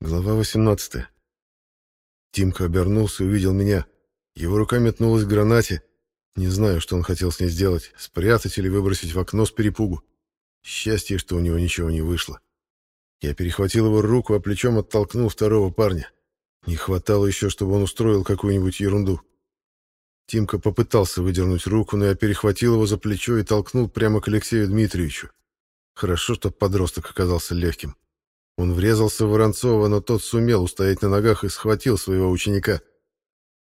Глава 18. Тимка обернулся и увидел меня. Его рука метнулась к гранате. Не знаю, что он хотел с ней сделать, спрятать или выбросить в окно с перепугу. Счастье, что у него ничего не вышло. Я перехватил его руку, а плечом оттолкнул второго парня. Не хватало еще, чтобы он устроил какую-нибудь ерунду. Тимка попытался выдернуть руку, но я перехватил его за плечо и толкнул прямо к Алексею Дмитриевичу. Хорошо, что подросток оказался легким. Он врезался в Воронцова, но тот сумел устоять на ногах и схватил своего ученика.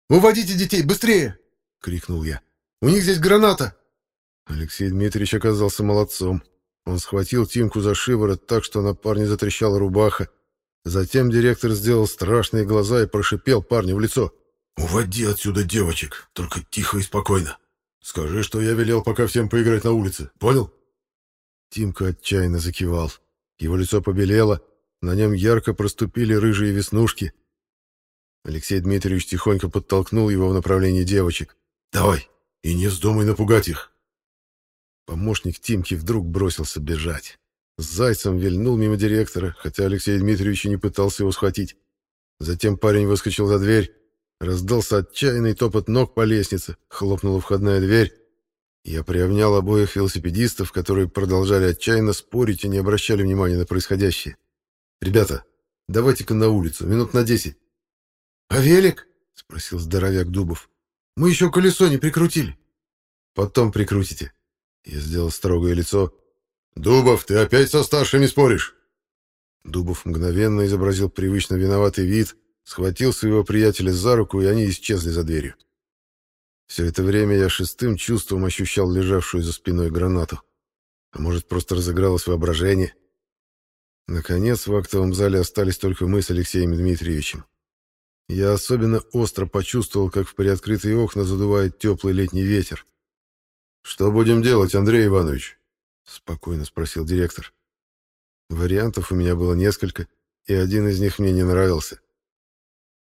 «Ну, «Уводите детей, быстрее!» — крикнул я. «У них здесь граната!» Алексей Дмитриевич оказался молодцом. Он схватил Тимку за шиворот так, что на парня затрещала рубаха. Затем директор сделал страшные глаза и прошипел парню в лицо. «Уводи отсюда девочек, только тихо и спокойно. Скажи, что я велел пока всем поиграть на улице, понял?» Тимка отчаянно закивал. Его лицо побелело, на нем ярко проступили рыжие веснушки. Алексей Дмитриевич тихонько подтолкнул его в направлении девочек. «Давай, и не вздумай напугать их!» Помощник Тимки вдруг бросился бежать. С зайцем вильнул мимо директора, хотя Алексей Дмитриевич и не пытался его схватить. Затем парень выскочил за дверь, раздался отчаянный топот ног по лестнице, хлопнула входная дверь. Я приобнял обоих велосипедистов, которые продолжали отчаянно спорить и не обращали внимания на происходящее. Ребята, давайте-ка на улицу, минут на десять. — А велик? — спросил здоровяк Дубов. — Мы еще колесо не прикрутили. — Потом прикрутите. Я сделал строгое лицо. — Дубов, ты опять со старшими споришь? Дубов мгновенно изобразил привычно виноватый вид, схватил своего приятеля за руку, и они исчезли за дверью. Все это время я шестым чувством ощущал лежавшую за спиной гранату. А может, просто разыгралось воображение? — Наконец, в актовом зале остались только мы с Алексеем Дмитриевичем. Я особенно остро почувствовал, как в приоткрытые окна задувает теплый летний ветер. «Что будем делать, Андрей Иванович?» — спокойно спросил директор. Вариантов у меня было несколько, и один из них мне не нравился.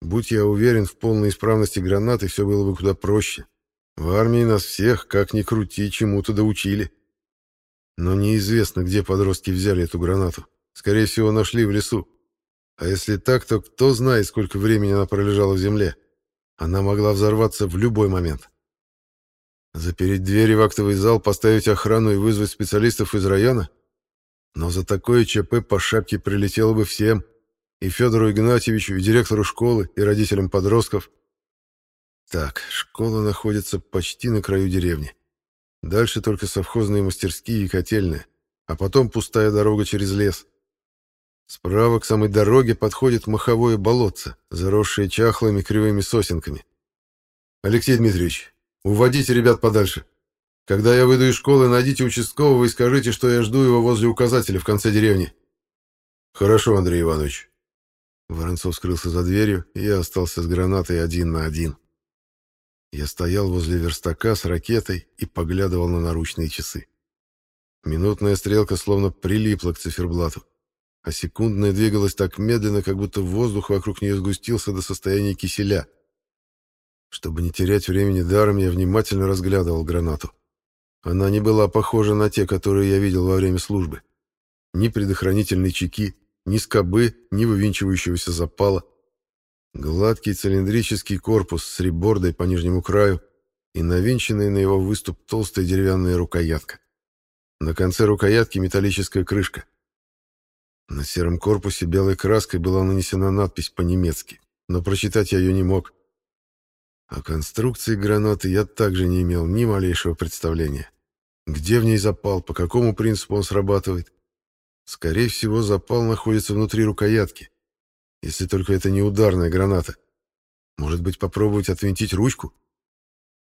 Будь я уверен в полной исправности гранаты, все было бы куда проще. В армии нас всех, как ни крути, чему-то доучили. Но неизвестно, где подростки взяли эту гранату. Скорее всего, нашли в лесу. А если так, то кто знает, сколько времени она пролежала в земле. Она могла взорваться в любой момент. Запереть двери в актовый зал, поставить охрану и вызвать специалистов из района? Но за такое ЧП по шапке прилетело бы всем. И Федору Игнатьевичу, и директору школы, и родителям подростков. Так, школа находится почти на краю деревни. Дальше только совхозные мастерские и котельные, а потом пустая дорога через лес. Справа к самой дороге подходит маховое болотце, заросшее чахлыми кривыми сосенками. Алексей Дмитриевич, уводите ребят подальше. Когда я выйду из школы, найдите участкового и скажите, что я жду его возле указателя в конце деревни. Хорошо, Андрей Иванович. Воронцов скрылся за дверью, и я остался с гранатой один на один. Я стоял возле верстака с ракетой и поглядывал на наручные часы. Минутная стрелка словно прилипла к циферблату а секундная двигалась так медленно, как будто воздух вокруг нее сгустился до состояния киселя. Чтобы не терять времени даром, я внимательно разглядывал гранату. Она не была похожа на те, которые я видел во время службы. Ни предохранительной чеки, ни скобы, ни вывинчивающегося запала. Гладкий цилиндрический корпус с ребордой по нижнему краю и навинченная на его выступ толстая деревянная рукоятка. На конце рукоятки металлическая крышка — на сером корпусе белой краской была нанесена надпись по-немецки, но прочитать я ее не мог. О конструкции гранаты я также не имел ни малейшего представления. Где в ней запал, по какому принципу он срабатывает? Скорее всего, запал находится внутри рукоятки, если только это не ударная граната. Может быть, попробовать отвинтить ручку?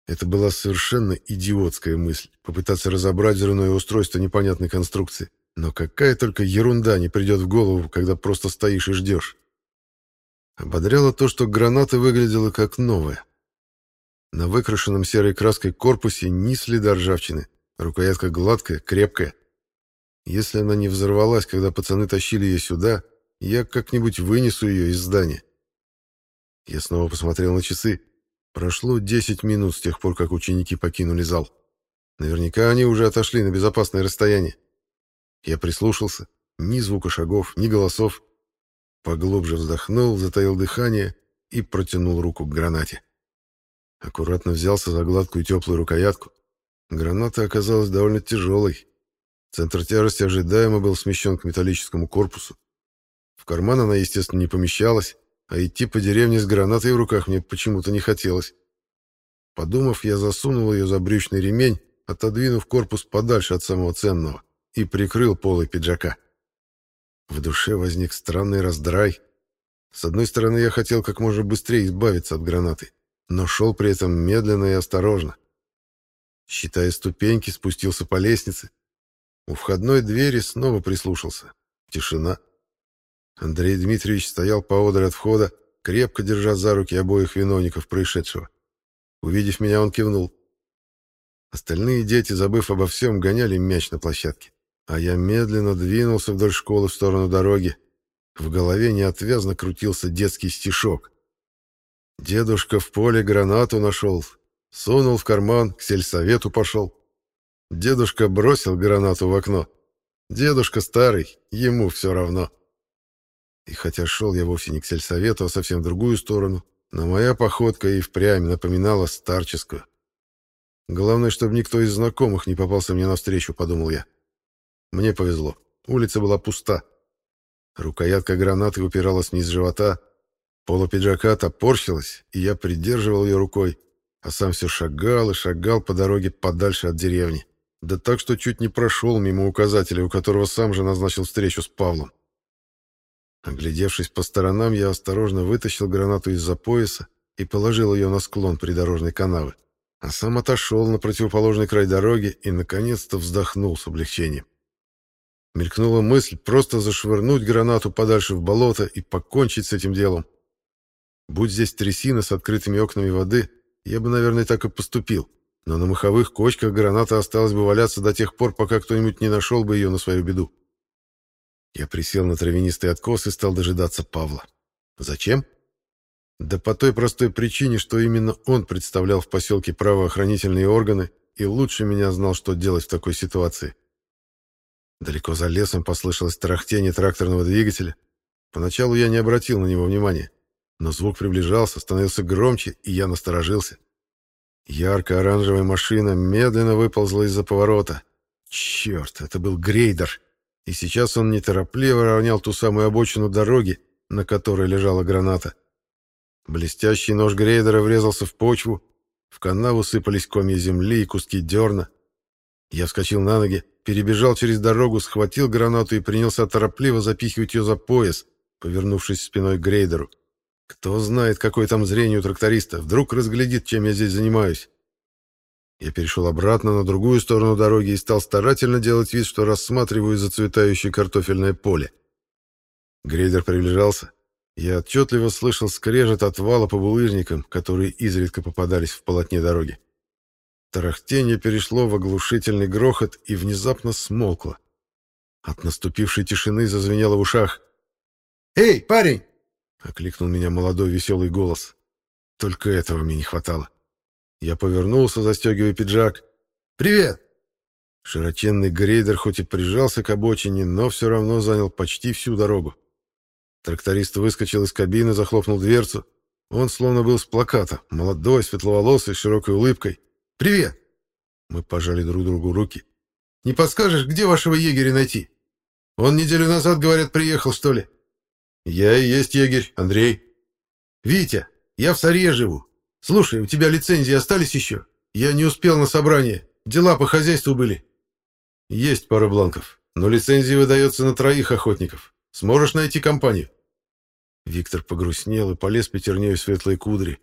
Это была совершенно идиотская мысль — попытаться разобрать взрывное устройство непонятной конструкции. Но какая только ерунда не придет в голову, когда просто стоишь и ждешь. Ободряло то, что граната выглядела как новая. На выкрашенном серой краской корпусе ни следа ржавчины, рукоятка гладкая, крепкая. Если она не взорвалась, когда пацаны тащили ее сюда, я как-нибудь вынесу ее из здания. Я снова посмотрел на часы. Прошло 10 минут с тех пор, как ученики покинули зал. Наверняка они уже отошли на безопасное расстояние. Я прислушался. Ни звука шагов, ни голосов. Поглубже вздохнул, затаил дыхание и протянул руку к гранате. Аккуратно взялся за гладкую теплую рукоятку. Граната оказалась довольно тяжелой. Центр тяжести ожидаемо был смещен к металлическому корпусу. В карман она, естественно, не помещалась, а идти по деревне с гранатой в руках мне почему-то не хотелось. Подумав, я засунул ее за брючный ремень, отодвинув корпус подальше от самого ценного и прикрыл полы пиджака. В душе возник странный раздрай. С одной стороны, я хотел как можно быстрее избавиться от гранаты, но шел при этом медленно и осторожно. Считая ступеньки, спустился по лестнице. У входной двери снова прислушался. Тишина. Андрей Дмитриевич стоял поодаль от входа, крепко держа за руки обоих виновников происшедшего. Увидев меня, он кивнул. Остальные дети, забыв обо всем, гоняли мяч на площадке а я медленно двинулся вдоль школы в сторону дороги. В голове неотвязно крутился детский стишок. Дедушка в поле гранату нашел, сунул в карман, к сельсовету пошел. Дедушка бросил гранату в окно. Дедушка старый, ему все равно. И хотя шел я вовсе не к сельсовету, а совсем в другую сторону, но моя походка и впрямь напоминала старческую. Главное, чтобы никто из знакомых не попался мне навстречу, подумал я. Мне повезло. Улица была пуста. Рукоятка гранаты упиралась мне из живота, пола пиджака топорщилась, и я придерживал ее рукой, а сам все шагал и шагал по дороге подальше от деревни. Да так, что чуть не прошел мимо указателя, у которого сам же назначил встречу с Павлом. Оглядевшись по сторонам, я осторожно вытащил гранату из-за пояса и положил ее на склон придорожной канавы, а сам отошел на противоположный край дороги и, наконец-то, вздохнул с облегчением. Мелькнула мысль просто зашвырнуть гранату подальше в болото и покончить с этим делом. Будь здесь трясина с открытыми окнами воды, я бы, наверное, так и поступил. Но на маховых кочках граната осталась бы валяться до тех пор, пока кто-нибудь не нашел бы ее на свою беду. Я присел на травянистый откос и стал дожидаться Павла. Зачем? Да по той простой причине, что именно он представлял в поселке правоохранительные органы и лучше меня знал, что делать в такой ситуации. Далеко за лесом послышалось тарахтение тракторного двигателя. Поначалу я не обратил на него внимания, но звук приближался, становился громче, и я насторожился. Ярко-оранжевая машина медленно выползла из-за поворота. Черт, это был грейдер. И сейчас он неторопливо равнял ту самую обочину дороги, на которой лежала граната. Блестящий нож грейдера врезался в почву, в канаву сыпались комья земли и куски дерна. Я вскочил на ноги, перебежал через дорогу, схватил гранату и принялся торопливо запихивать ее за пояс, повернувшись спиной к грейдеру. Кто знает, какое там зрение у тракториста, вдруг разглядит, чем я здесь занимаюсь. Я перешел обратно на другую сторону дороги и стал старательно делать вид, что рассматриваю зацветающее картофельное поле. Грейдер приближался. Я отчетливо слышал скрежет отвала по булыжникам, которые изредка попадались в полотне дороги. Тарахтение перешло в оглушительный грохот и внезапно смолкло. От наступившей тишины зазвенело в ушах. «Эй, парень!» — окликнул меня молодой веселый голос. Только этого мне не хватало. Я повернулся, застегивая пиджак. «Привет!» Широченный грейдер хоть и прижался к обочине, но все равно занял почти всю дорогу. Тракторист выскочил из кабины, захлопнул дверцу. Он словно был с плаката, молодой, светловолосый, широкой улыбкой. «Привет!» Мы пожали друг другу руки. «Не подскажешь, где вашего егеря найти? Он неделю назад, говорят, приехал, что ли?» «Я и есть егерь, Андрей». «Витя, я в Саре живу. Слушай, у тебя лицензии остались еще? Я не успел на собрание. Дела по хозяйству были». «Есть пара бланков, но лицензия выдается на троих охотников. Сможешь найти компанию?» Виктор погрустнел и полез пятернею в светлые кудри.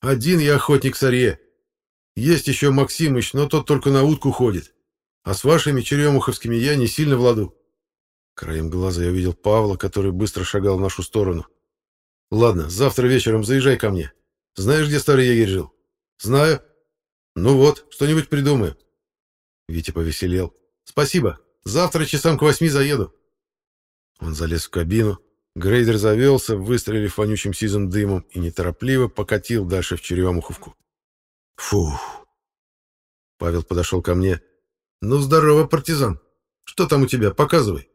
«Один я охотник в Сарье. Есть еще Максимыч, но тот только на утку ходит. А с вашими черемуховскими я не сильно владу. Краем глаза я видел Павла, который быстро шагал в нашу сторону. Ладно, завтра вечером заезжай ко мне. Знаешь, где старый егерь жил? Знаю. Ну вот, что-нибудь придумаю. Витя повеселел. Спасибо. Завтра часам к восьми заеду. Он залез в кабину. Грейдер завелся, выстрелив вонючим сизым дымом, и неторопливо покатил дальше в Черемуховку. Фух. Павел подошел ко мне. «Ну, здорово, партизан. Что там у тебя? Показывай».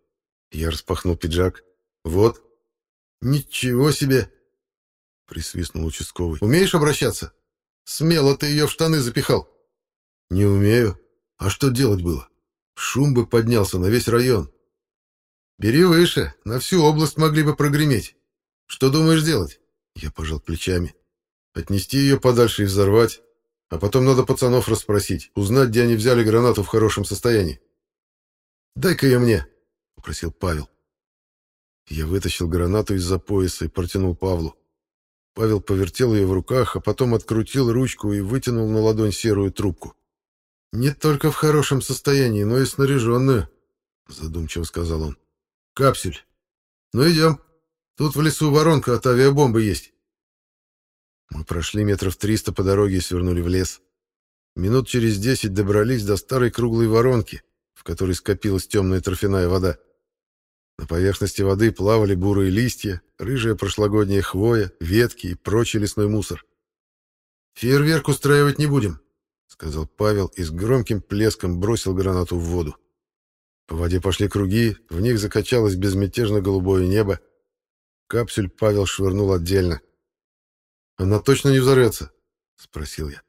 Я распахнул пиджак. «Вот». «Ничего себе!» Присвистнул участковый. «Умеешь обращаться? Смело ты ее в штаны запихал». «Не умею. А что делать было? Шум бы поднялся на весь район». «Бери выше. На всю область могли бы прогреметь. Что думаешь делать?» Я пожал плечами. «Отнести ее подальше и взорвать». А потом надо пацанов расспросить, узнать, где они взяли гранату в хорошем состоянии. «Дай-ка ее мне», — попросил Павел. Я вытащил гранату из-за пояса и протянул Павлу. Павел повертел ее в руках, а потом открутил ручку и вытянул на ладонь серую трубку. «Не только в хорошем состоянии, но и снаряженную», — задумчиво сказал он. «Капсюль. Ну идем. Тут в лесу воронка от авиабомбы есть. Прошли метров триста по дороге и свернули в лес. Минут через десять добрались до старой круглой воронки, в которой скопилась темная торфяная вода. На поверхности воды плавали бурые листья, рыжая прошлогодняя хвоя, ветки и прочий лесной мусор. «Фейерверк устраивать не будем», — сказал Павел и с громким плеском бросил гранату в воду. По воде пошли круги, в них закачалось безмятежно голубое небо. Капсюль Павел швырнул отдельно. «Она точно не взорвется?» — спросил я.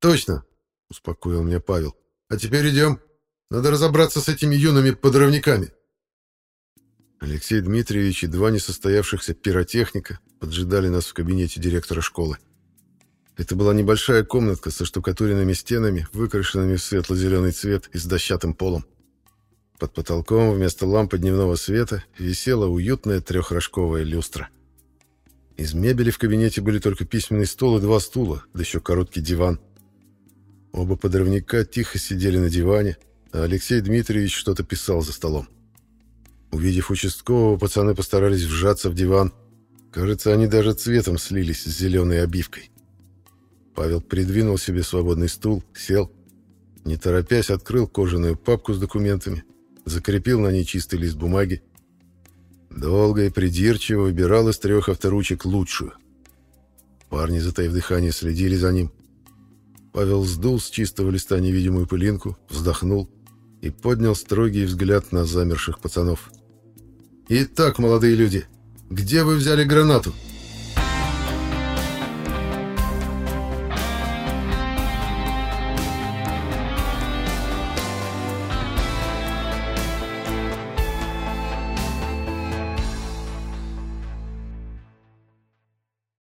«Точно!» — успокоил меня Павел. «А теперь идем. Надо разобраться с этими юными подрывниками». Алексей Дмитриевич и два несостоявшихся пиротехника поджидали нас в кабинете директора школы. Это была небольшая комнатка со штукатуренными стенами, выкрашенными в светло-зеленый цвет и с дощатым полом. Под потолком вместо лампы дневного света висела уютная трехрожковая люстра. Из мебели в кабинете были только письменный стол и два стула, да еще короткий диван. Оба подрывника тихо сидели на диване, а Алексей Дмитриевич что-то писал за столом. Увидев участкового, пацаны постарались вжаться в диван. Кажется, они даже цветом слились с зеленой обивкой. Павел придвинул себе свободный стул, сел. Не торопясь, открыл кожаную папку с документами, закрепил на ней чистый лист бумаги, Долго и придирчиво выбирал из трех авторучек лучшую. Парни, затаив дыхание, следили за ним. Павел сдул с чистого листа невидимую пылинку, вздохнул и поднял строгий взгляд на замерших пацанов. «Итак, молодые люди, где вы взяли гранату?»